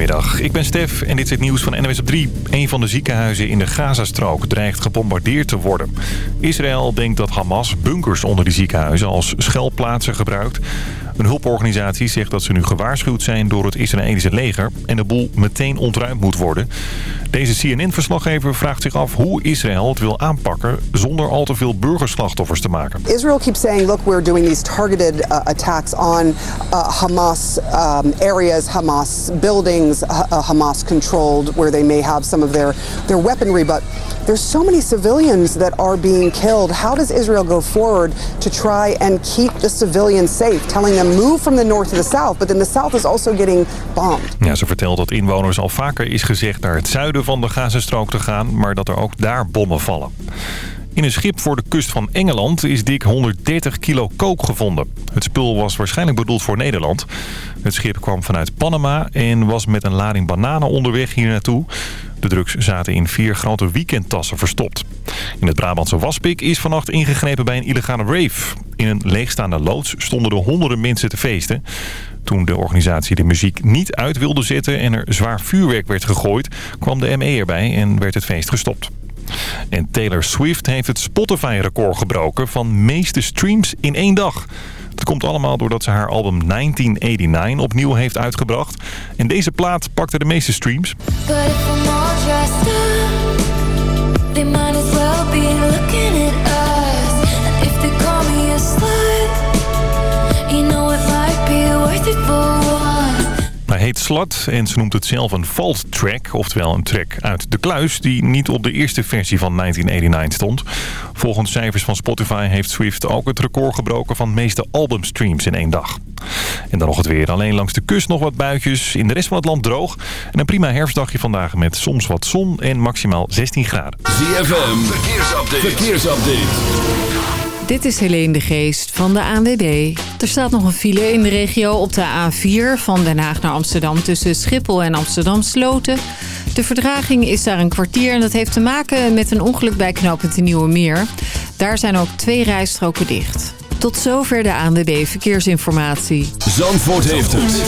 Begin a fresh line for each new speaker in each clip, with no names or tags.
Goedemiddag, ik ben Stef en dit is het nieuws van NWS op 3. Een van de ziekenhuizen in de Gazastrook dreigt gebombardeerd te worden. Israël denkt dat Hamas bunkers onder die ziekenhuizen als schuilplaatsen gebruikt. Een hulporganisatie zegt dat ze nu gewaarschuwd zijn door het Israëlische leger... en de boel meteen ontruimd moet worden. Deze CNN-verslaggever vraagt zich af hoe Israël het wil aanpakken... zonder al te veel burgerslachtoffers te maken.
Israel keeps saying, look, we're doing these targeted uh, attacks on uh, Hamas um, areas, Hamas buildings, uh, Hamas-controlled, where they may have some of their, their weaponry. But there's so many civilians that are being killed. How does Israel go forward to try and keep the civilians safe? Telling them move from the north to the south, but then the south is also getting bombed.
Ja, ze vertelt dat inwoners al vaker is gezegd naar het zuiden van de Gazastrook te gaan, maar dat er ook daar bommen vallen. In een schip voor de kust van Engeland is dik 130 kilo kook gevonden. Het spul was waarschijnlijk bedoeld voor Nederland. Het schip kwam vanuit Panama en was met een lading bananen onderweg hier naartoe. De drugs zaten in vier grote weekendtassen verstopt. In het Brabantse Waspik is vannacht ingegrepen bij een illegale rave. In een leegstaande loods stonden er honderden mensen te feesten. Toen de organisatie de muziek niet uit wilde zetten en er zwaar vuurwerk werd gegooid... kwam de ME erbij en werd het feest gestopt. En Taylor Swift heeft het Spotify-record gebroken van meeste streams in één dag. Dat komt allemaal doordat ze haar album 1989 opnieuw heeft uitgebracht. En deze plaat pakte de meeste streams.
Slut
en ze noemt het zelf een fault track, oftewel een track uit de kluis... die niet op de eerste versie van 1989 stond. Volgens cijfers van Spotify heeft Swift ook het record gebroken... van de meeste albumstreams in één dag. En dan nog het weer. Alleen langs de kust nog wat buitjes. In de rest van het land droog. En een prima herfstdagje vandaag met soms wat zon en maximaal 16 graden.
ZFM, verkeersupdate. verkeersupdate.
Dit is Helene de Geest van de ANWB. Er staat nog een file in de regio op de A4 van Den Haag naar Amsterdam... tussen Schiphol en Amsterdam Sloten. De verdraging is daar een kwartier en dat heeft te maken met een ongeluk bij knooppunt de Nieuwe Meer. Daar zijn ook twee rijstroken dicht. Tot zover de ANWB Verkeersinformatie.
Zandvoort heeft het.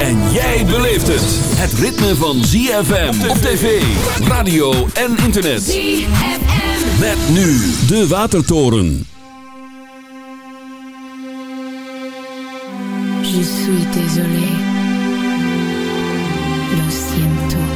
En jij beleeft het. Het ritme van ZFM op tv, radio en internet.
ZFM.
Met nu de Watertoren.
Je suis désolé. Lo siento.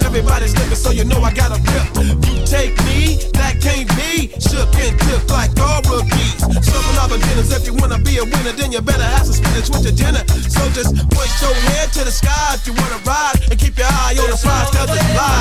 Everybody's looking, so you know I got a grip. You take me, that can't be. Shook and tipped like all rookies. Serving all the dinners. If you wanna be a winner, then you better have some spinach with your dinner. So just point your head to the sky if you wanna ride, and keep your eye on the prize, cause it's live.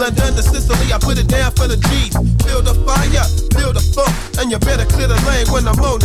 London to Sicily, I put
it down for the
G's. Build a fire, build a funk, and you better clear the lane when I'm on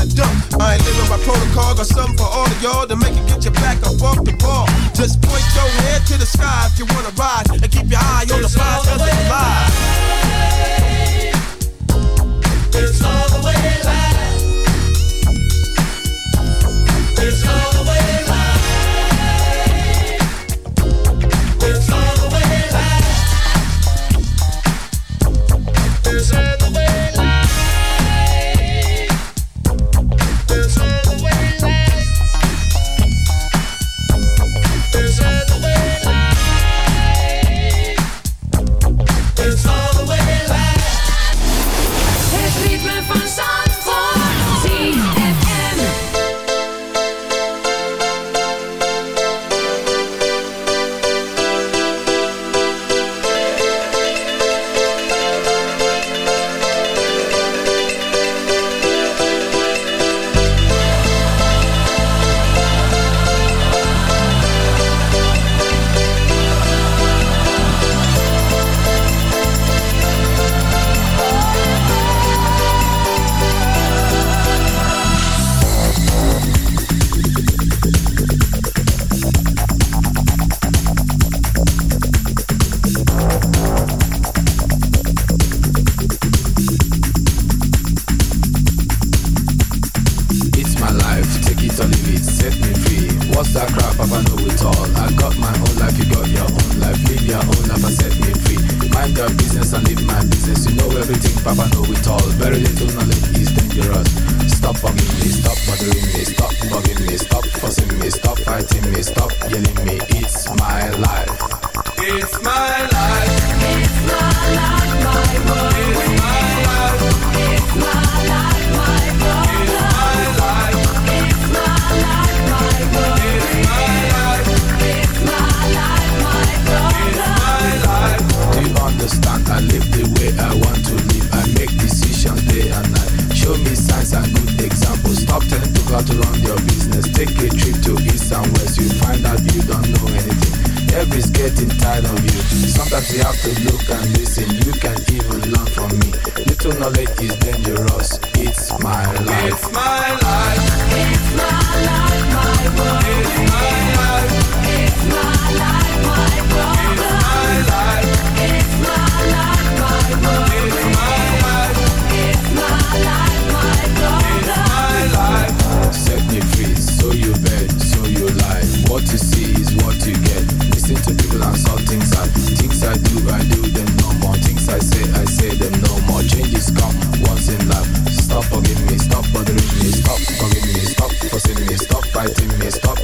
fighting me, stop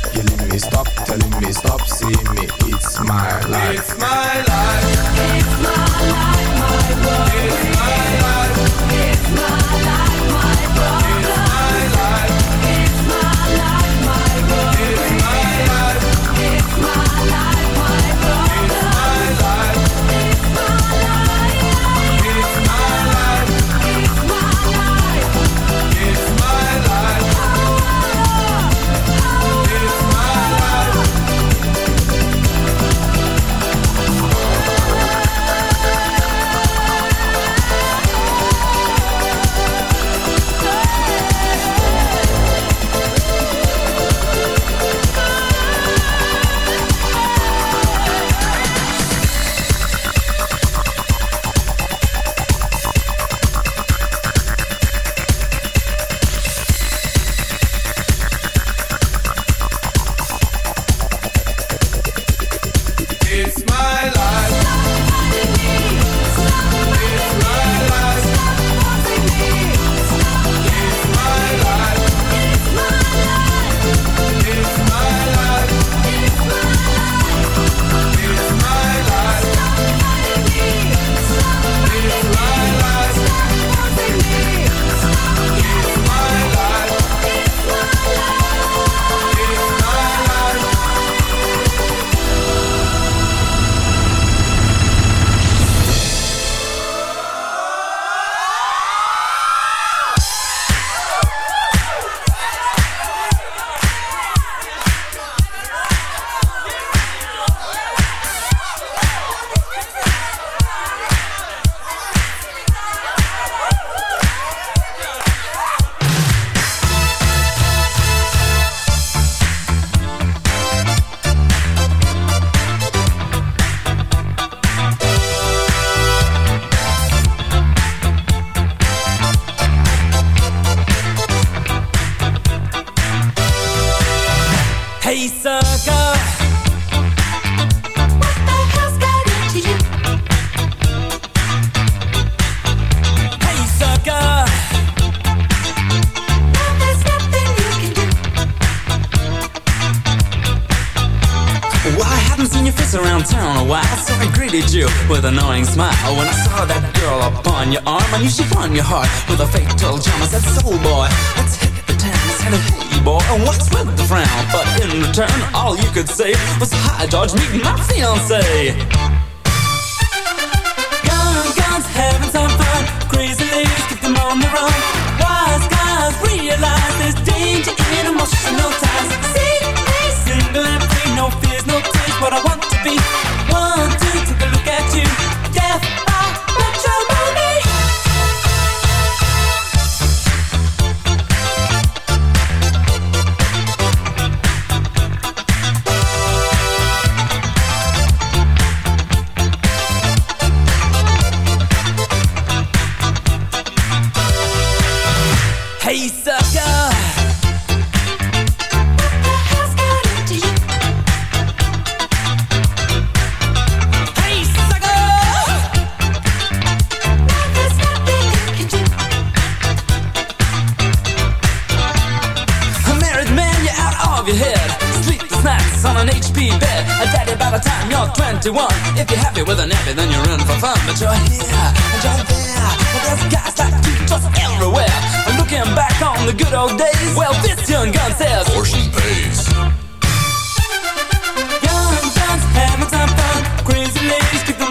of your head. Sleep the
snacks on an HP bed. And daddy by
the time you're 21. If you're happy with a nappy, then you're in for fun. But you're here and you're there. But there's guys like you just everywhere. And looking back on the good old days, well, this young gun says, Portion pays. Young guns having some fun. Crazy ladies keep them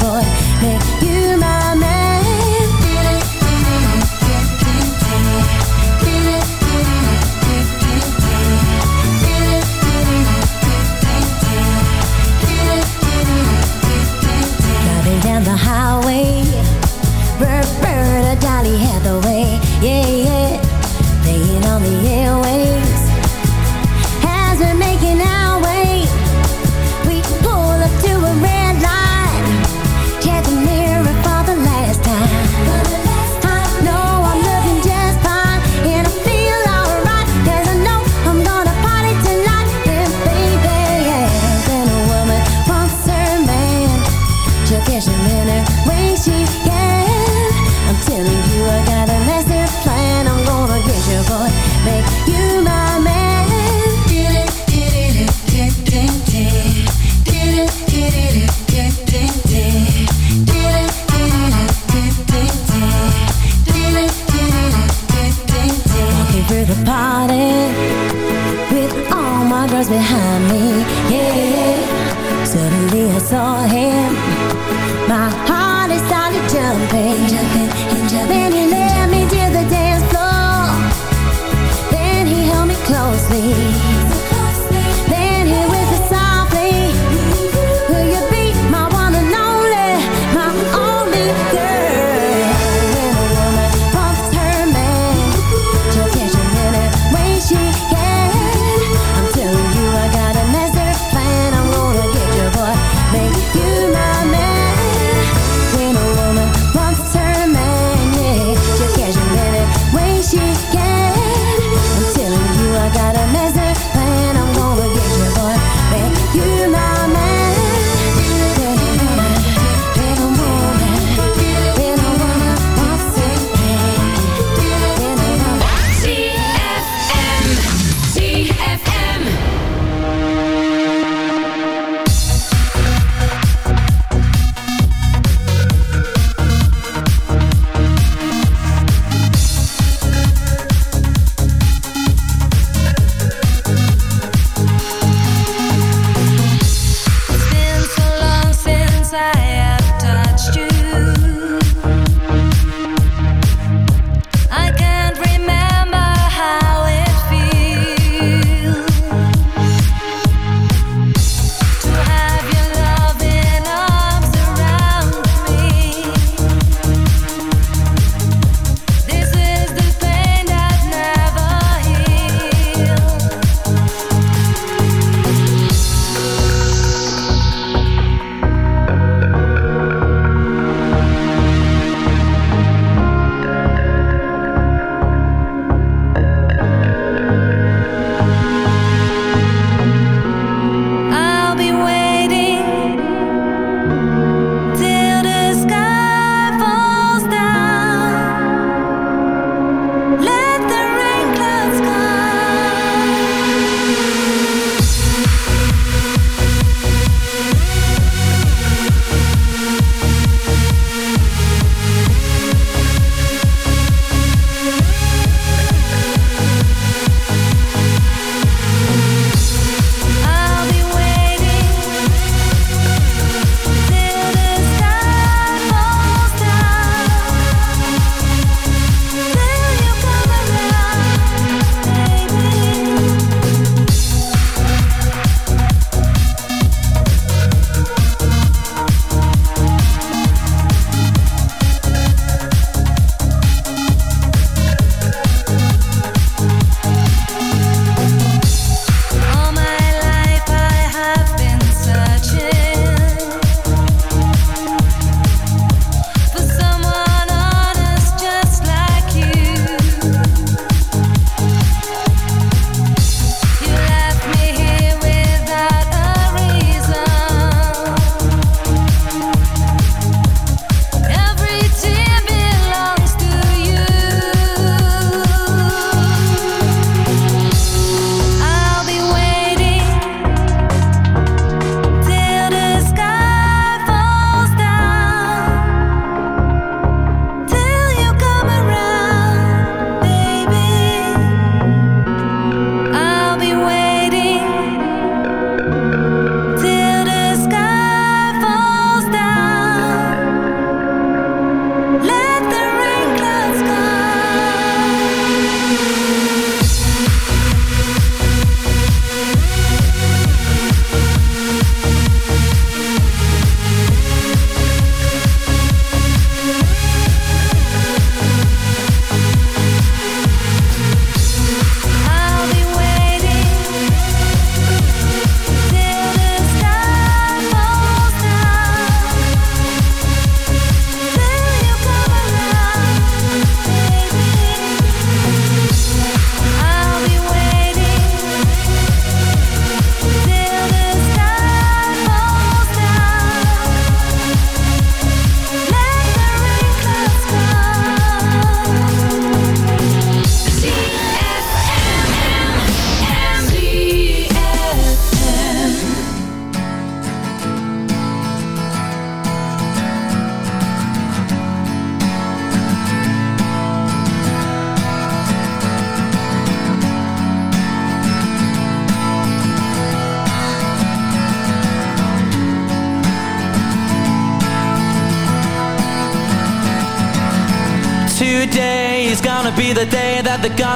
boy, make you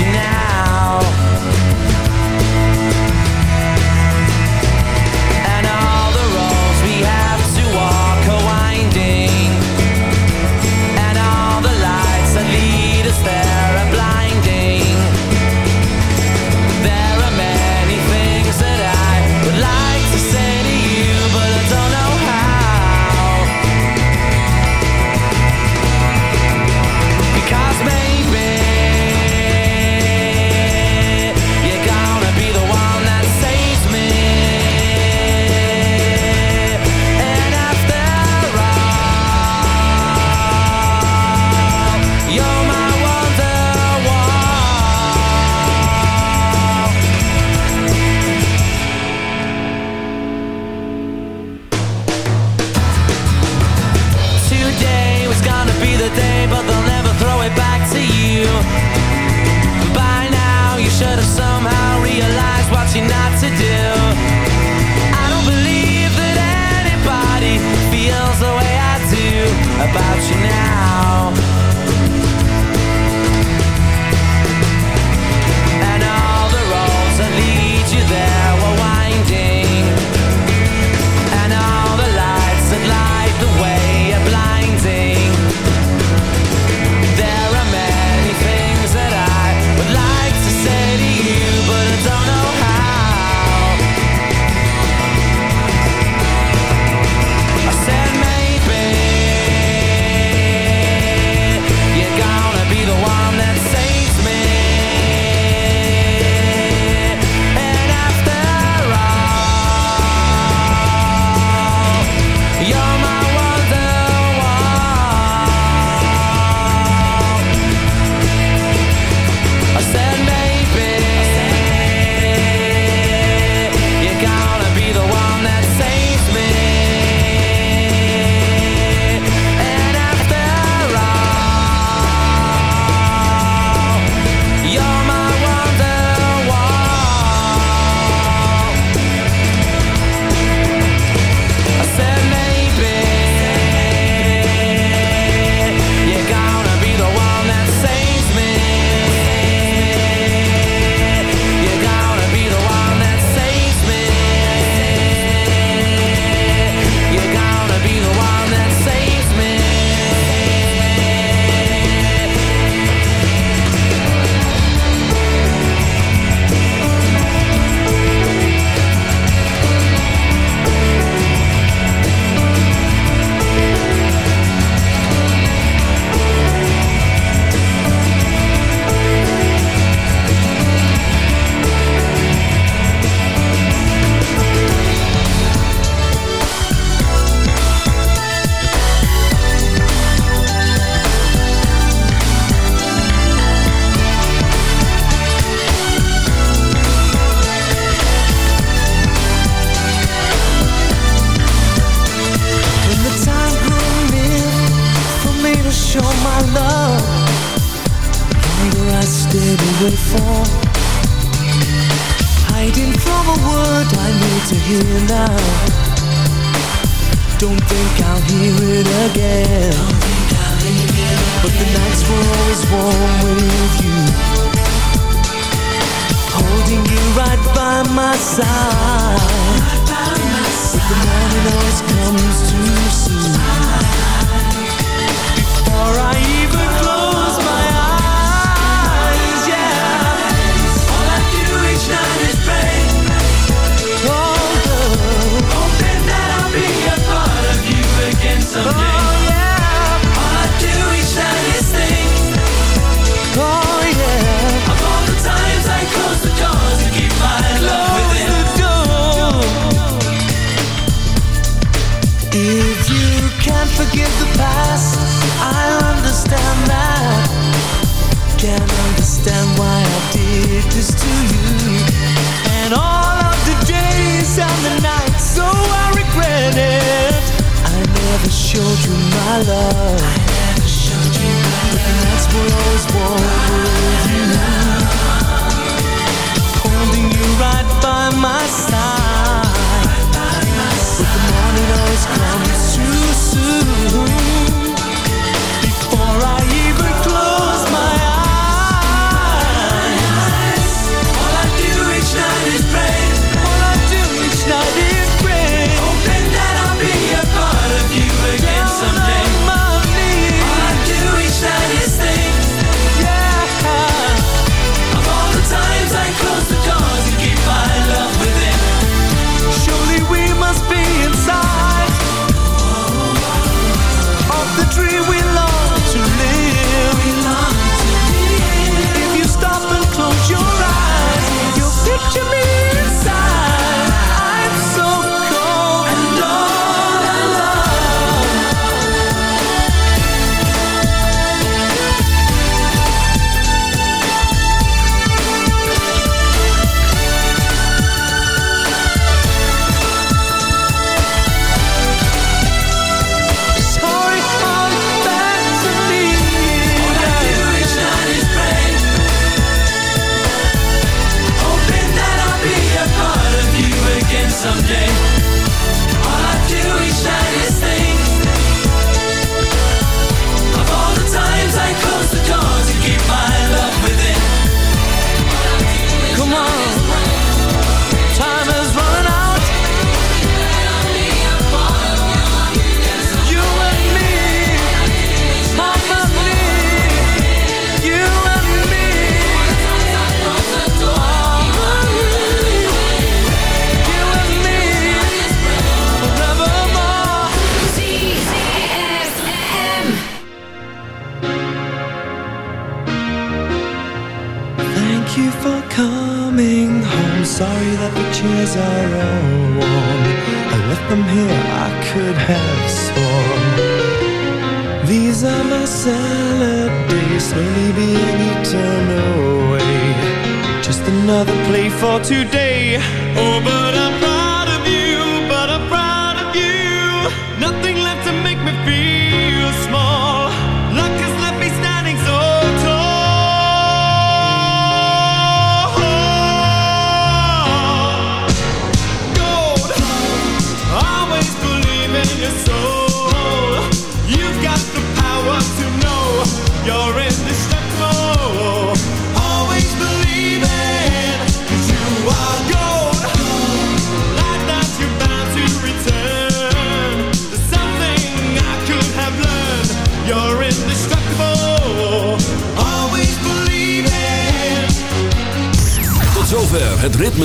now.